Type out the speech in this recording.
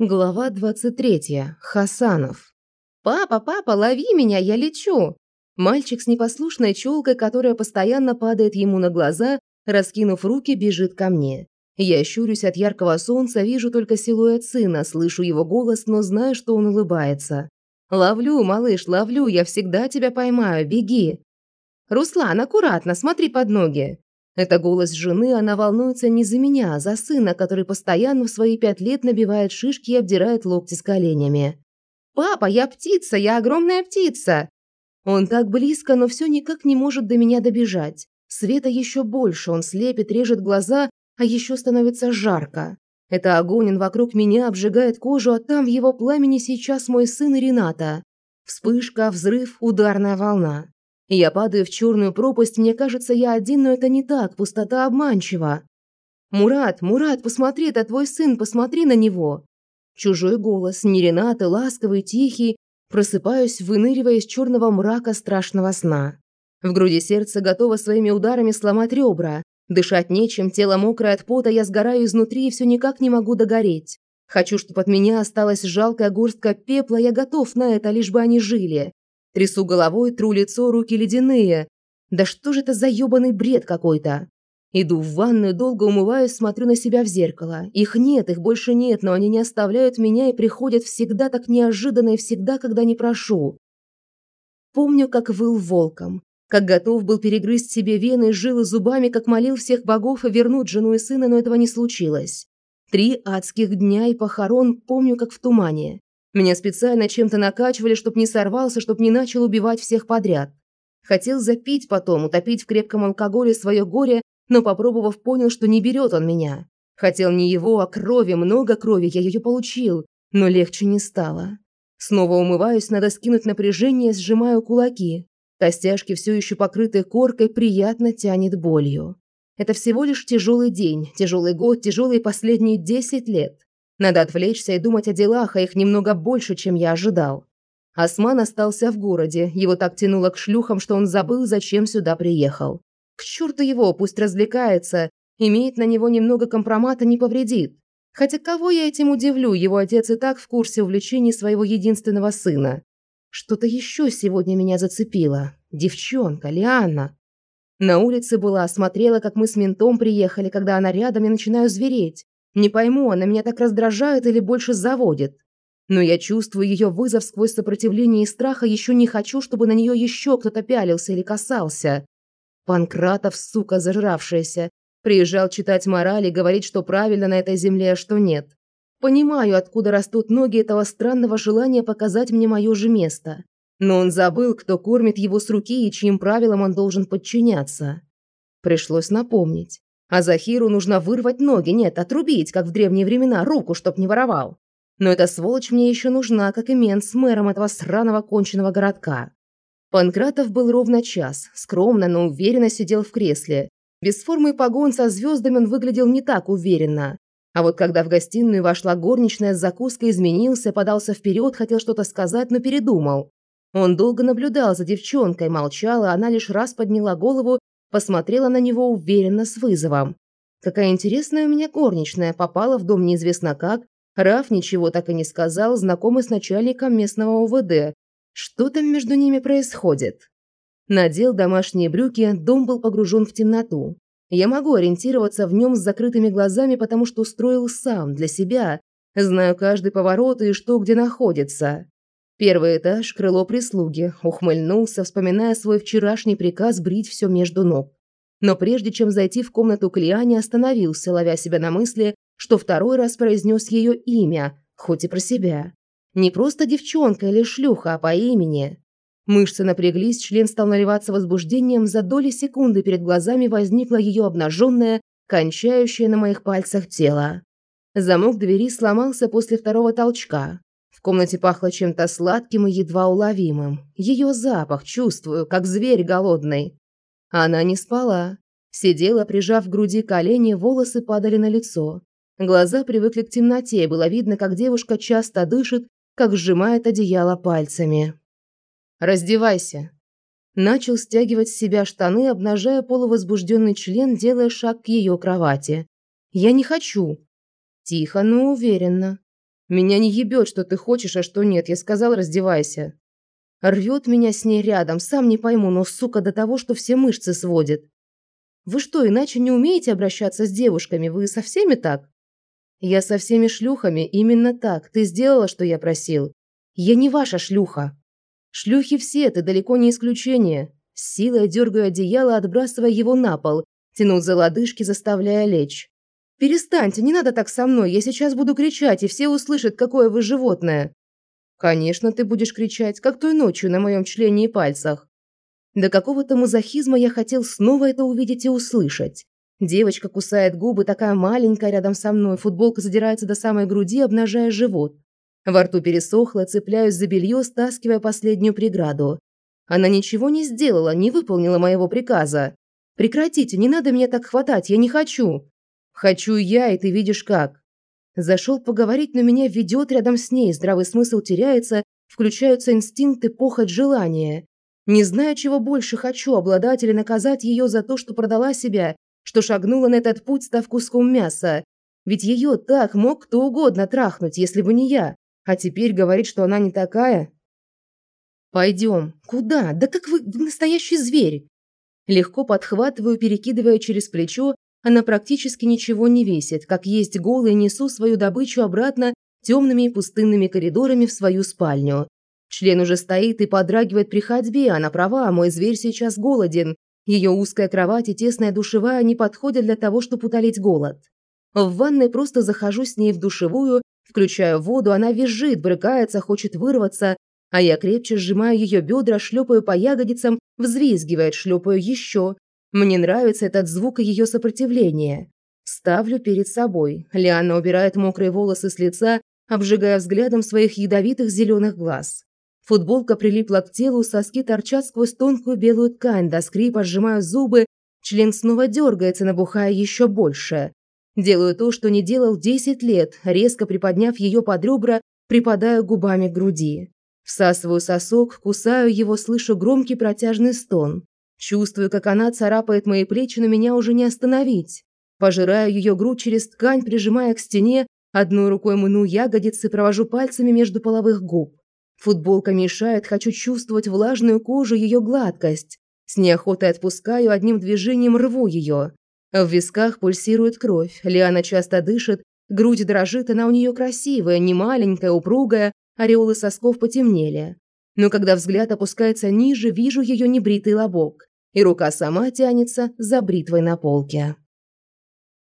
Глава 23. Хасанов. «Папа, папа, лови меня, я лечу!» Мальчик с непослушной челкой, которая постоянно падает ему на глаза, раскинув руки, бежит ко мне. Я щурюсь от яркого солнца, вижу только силуэт сына, слышу его голос, но знаю, что он улыбается. «Ловлю, малыш, ловлю, я всегда тебя поймаю, беги!» «Руслан, аккуратно, смотри под ноги!» Это голос жены, она волнуется не за меня, а за сына, который постоянно в свои пять лет набивает шишки и обдирает локти с коленями. «Папа, я птица, я огромная птица!» Он так близко, но все никак не может до меня добежать. Света еще больше, он слепит, режет глаза, а еще становится жарко. Это огонь, он вокруг меня обжигает кожу, а там в его пламени сейчас мой сын и Рената. Вспышка, взрыв, ударная волна. Я падаю в черную пропасть, мне кажется, я один, но это не так, пустота обманчива. «Мурат, Мурат, посмотри, это твой сын, посмотри на него!» Чужой голос, не Рената, ласковый, тихий, просыпаюсь, выныривая из черного мрака страшного сна. В груди сердце готово своими ударами сломать ребра. Дышать нечем, тело мокрое от пота, я сгораю изнутри и все никак не могу догореть. Хочу, чтобы от меня осталась жалкая горстка пепла, я готов на это, лишь бы они жили. Трясу головой, тру лицо, руки ледяные. Да что же это за ёбаный бред какой-то? Иду в ванную, долго умываюсь, смотрю на себя в зеркало. Их нет, их больше нет, но они не оставляют меня и приходят всегда так неожиданно и всегда, когда не прошу. Помню, как выл волком, как готов был перегрызть себе вены, жилы зубами, как молил всех богов и вернуть жену и сына, но этого не случилось. Три адских дня и похорон помню, как в тумане. Меня специально чем-то накачивали, чтоб не сорвался, чтоб не начал убивать всех подряд. Хотел запить потом, утопить в крепком алкоголе свое горе, но попробовав, понял, что не берет он меня. Хотел не его, а крови, много крови, я ее получил, но легче не стало. Снова умываюсь, надо скинуть напряжение, сжимаю кулаки. Костяшки все еще покрыты коркой, приятно тянет болью. Это всего лишь тяжелый день, тяжелый год, тяжелые последние десять лет. Надо отвлечься и думать о делах, а их немного больше, чем я ожидал. Осман остался в городе, его так тянуло к шлюхам, что он забыл, зачем сюда приехал. К черту его, пусть развлекается, имеет на него немного компромата, не повредит. Хотя кого я этим удивлю, его отец и так в курсе увлечений своего единственного сына. Что-то еще сегодня меня зацепило. Девчонка, Лианна. На улице была, смотрела, как мы с ментом приехали, когда она рядом, я начинаю звереть. Не пойму, она меня так раздражает или больше заводит. Но я чувствую ее вызов сквозь сопротивление и страха, еще не хочу, чтобы на нее еще кто-то пялился или касался. Панкратов, сука, зажравшаяся, приезжал читать мораль и говорить, что правильно на этой земле, а что нет. Понимаю, откуда растут ноги этого странного желания показать мне мое же место. Но он забыл, кто кормит его с руки и чьим правилам он должен подчиняться. Пришлось напомнить. А Захиру нужно вырвать ноги, нет, отрубить, как в древние времена, руку, чтоб не воровал. Но эта сволочь мне еще нужна, как и мент с мэром этого сраного конченого городка. Панкратов был ровно час, скромно, но уверенно сидел в кресле. Без формы и погон со звездами он выглядел не так уверенно. А вот когда в гостиную вошла горничная с закуской, изменился, подался вперед, хотел что-то сказать, но передумал. Он долго наблюдал за девчонкой, молчала, она лишь раз подняла голову посмотрела на него уверенно с вызовом. Какая интересная у меня горничная, попала в дом неизвестно как. Раф ничего так и не сказал, знакомый с начальником местного УВД. Что там между ними происходит? Надел домашние брюки, дом был погружен в темноту. Я могу ориентироваться в нем с закрытыми глазами, потому что устроил сам, для себя. Знаю каждый поворот и что где находится. Первый этаж, крыло прислуги, ухмыльнулся, вспоминая свой вчерашний приказ брить все между ног. Но прежде чем зайти в комнату к Лиане, остановился, ловя себя на мысли, что второй раз произнес ее имя, хоть и про себя. Не просто девчонка или шлюха, а по имени. Мышцы напряглись, член стал наливаться возбуждением, за доли секунды перед глазами возникло ее обнаженное, кончающее на моих пальцах тело. Замок двери сломался после второго толчка комнате пахло чем-то сладким и едва уловимым. Ее запах чувствую, как зверь голодный. Она не спала. Сидела, прижав к груди колени, волосы падали на лицо. Глаза привыкли к темноте, было видно, как девушка часто дышит, как сжимает одеяло пальцами. «Раздевайся!» Начал стягивать с себя штаны, обнажая полувозбужденный член, делая шаг к ее кровати. «Я не хочу!» Тихо, но уверенно. Меня не ебет, что ты хочешь, а что нет. Я сказал, раздевайся. Рвет меня с ней рядом, сам не пойму, но, сука, до того, что все мышцы сводит. Вы что, иначе не умеете обращаться с девушками? Вы со всеми так? Я со всеми шлюхами именно так. Ты сделала, что я просил. Я не ваша шлюха. Шлюхи все, ты далеко не исключение. С силой дергаю одеяло, отбрасывая его на пол, тяну за лодыжки, заставляя лечь. «Перестаньте, не надо так со мной, я сейчас буду кричать, и все услышат, какое вы животное». «Конечно, ты будешь кричать, как той ночью на моем члене и пальцах». До какого-то мазохизма я хотел снова это увидеть и услышать. Девочка кусает губы, такая маленькая рядом со мной, футболка задирается до самой груди, обнажая живот. Во рту пересохло, цепляюсь за белье, стаскивая последнюю преграду. Она ничего не сделала, не выполнила моего приказа. «Прекратите, не надо меня так хватать, я не хочу!» «Хочу я, и ты видишь как!» Зашел поговорить, но меня ведет рядом с ней, здравый смысл теряется, включаются инстинкты, похоть, желания. Не знаю, чего больше хочу, обладать или наказать ее за то, что продала себя, что шагнула на этот путь, став куском мяса. Ведь ее так мог кто угодно трахнуть, если бы не я. А теперь говорит, что она не такая. Пойдем. Куда? Да как вы, вы настоящий зверь. Легко подхватываю, перекидывая через плечо, она практически ничего не весит, как есть голый, несу свою добычу обратно темными пустынными коридорами в свою спальню. Член уже стоит и подрагивает при ходьбе, она права, мой зверь сейчас голоден. Ее узкая кровать и тесная душевая не подходят для того, чтобы утолить голод. В ванной просто захожу с ней в душевую, включаю воду, она визжит, брыкается, хочет вырваться, а я крепче сжимаю ее бедра, шлепаю по ягодицам, взвизгивает, шлепаю еще. Мне нравится этот звук и ее сопротивление. Ставлю перед собой. Лиана убирает мокрые волосы с лица, обжигая взглядом своих ядовитых зеленых глаз. Футболка прилипла к телу, соски торчат сквозь тонкую белую ткань, до скрипа сжимаю зубы, член снова дергается, набухая еще больше. Делаю то, что не делал 10 лет, резко приподняв ее под ребра, припадаю губами к груди. Всасываю сосок, кусаю его, слышу громкий протяжный стон. Чувствую, как она царапает мои плечи, но меня уже не остановить. Пожираю ее грудь через ткань, прижимая к стене, одной рукой мыну ягодицы, провожу пальцами между половых губ. Футболка мешает, хочу чувствовать влажную кожу, ее гладкость. С неохотой отпускаю, одним движением рву ее. В висках пульсирует кровь, Лиана часто дышит, грудь дрожит, она у нее красивая, не маленькая, упругая, ореолы сосков потемнели. Но когда взгляд опускается ниже, вижу ее небритый лобок, и рука сама тянется за бритвой на полке.